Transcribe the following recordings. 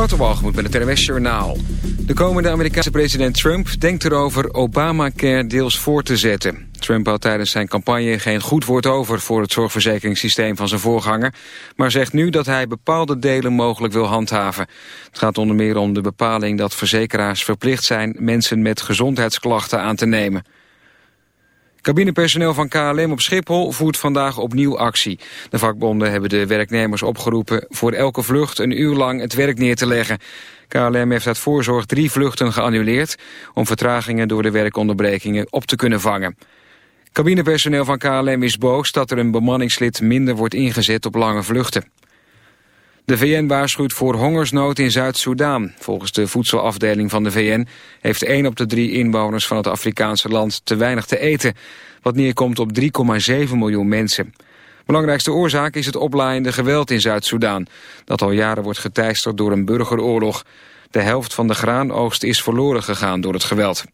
Waterwalgemoed met het NWS Journaal. De komende Amerikaanse president Trump denkt erover Obamacare deels voor te zetten. Trump had tijdens zijn campagne geen goed woord over voor het zorgverzekeringssysteem van zijn voorganger, maar zegt nu dat hij bepaalde delen mogelijk wil handhaven. Het gaat onder meer om de bepaling dat verzekeraars verplicht zijn mensen met gezondheidsklachten aan te nemen. Cabinepersoneel van KLM op Schiphol voert vandaag opnieuw actie. De vakbonden hebben de werknemers opgeroepen voor elke vlucht een uur lang het werk neer te leggen. KLM heeft uit voorzorg drie vluchten geannuleerd om vertragingen door de werkonderbrekingen op te kunnen vangen. Cabinepersoneel van KLM is boos dat er een bemanningslid minder wordt ingezet op lange vluchten. De VN waarschuwt voor hongersnood in Zuid-Soedan. Volgens de voedselafdeling van de VN heeft 1 op de drie inwoners van het Afrikaanse land te weinig te eten. Wat neerkomt op 3,7 miljoen mensen. Belangrijkste oorzaak is het oplaaiende geweld in Zuid-Soedan. Dat al jaren wordt geteisterd door een burgeroorlog. De helft van de graanoogst is verloren gegaan door het geweld.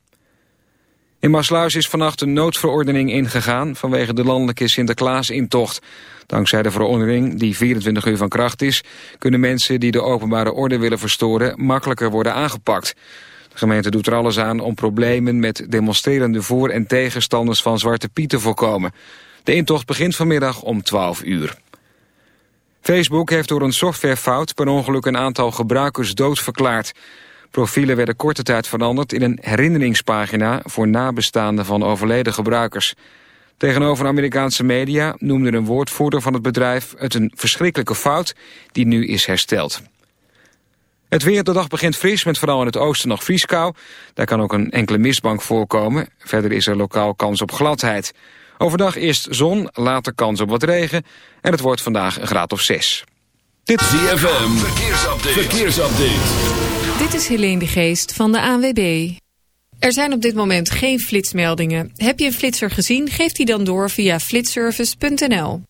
In Maasluis is vannacht een noodverordening ingegaan vanwege de landelijke Sinterklaas-intocht. Dankzij de verordening, die 24 uur van kracht is... kunnen mensen die de openbare orde willen verstoren makkelijker worden aangepakt. De gemeente doet er alles aan om problemen met demonstrerende voor- en tegenstanders van Zwarte Piet te voorkomen. De intocht begint vanmiddag om 12 uur. Facebook heeft door een softwarefout per ongeluk een aantal gebruikers doodverklaard. Profielen werden korte tijd veranderd in een herinneringspagina voor nabestaanden van overleden gebruikers. Tegenover Amerikaanse media noemde een woordvoerder van het bedrijf het een verschrikkelijke fout die nu is hersteld. Het weer, de dag begint fris met vooral in het oosten nog vrieskou. Daar kan ook een enkele mistbank voorkomen. Verder is er lokaal kans op gladheid. Overdag eerst zon, later kans op wat regen. En het wordt vandaag een graad of 6. Dit is ZFM, verkeersupdate. verkeersupdate. Dit is Helene de Geest van de ANWB. Er zijn op dit moment geen flitsmeldingen. Heb je een flitser gezien? Geef die dan door via flitservice.nl.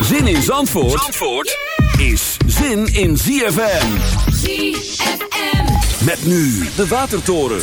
Zin in Zandvoort, Zandvoort is zin in ZFM. ZFM. Met nu de Watertoren.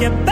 your back.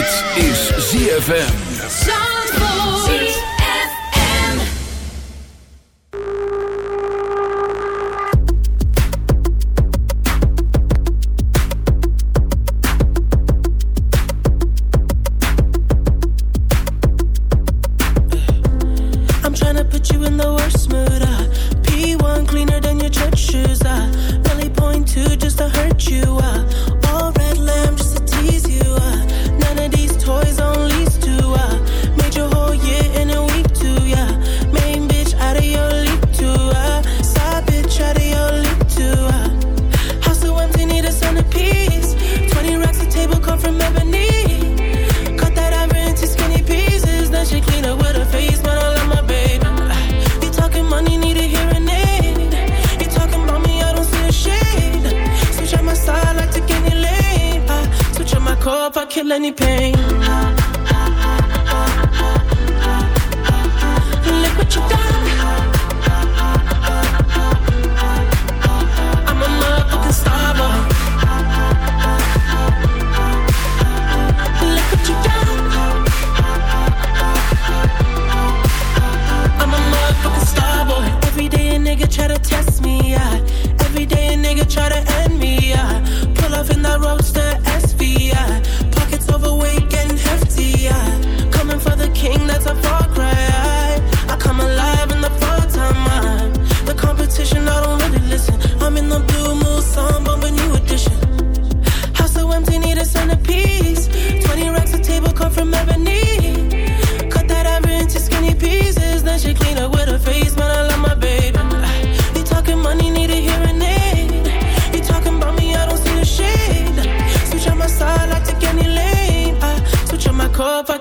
Dit is ZFM.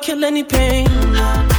Kill any pain.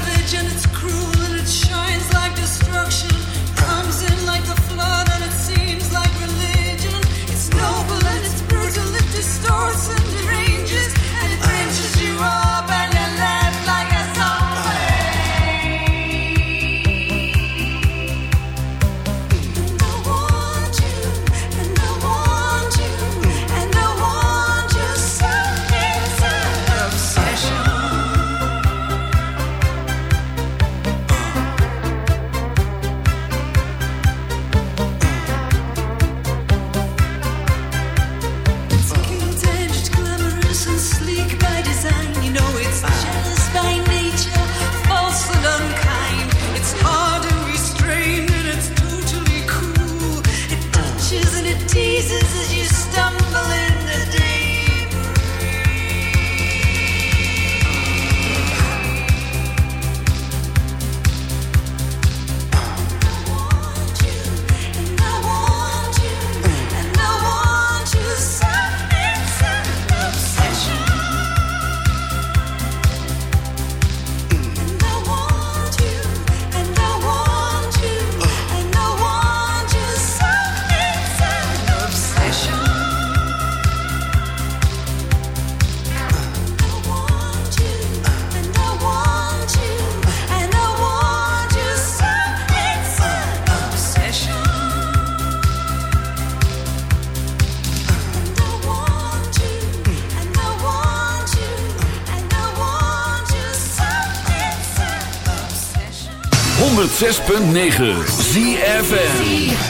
Savage and it's cruel and it shines like 106.9 ZFN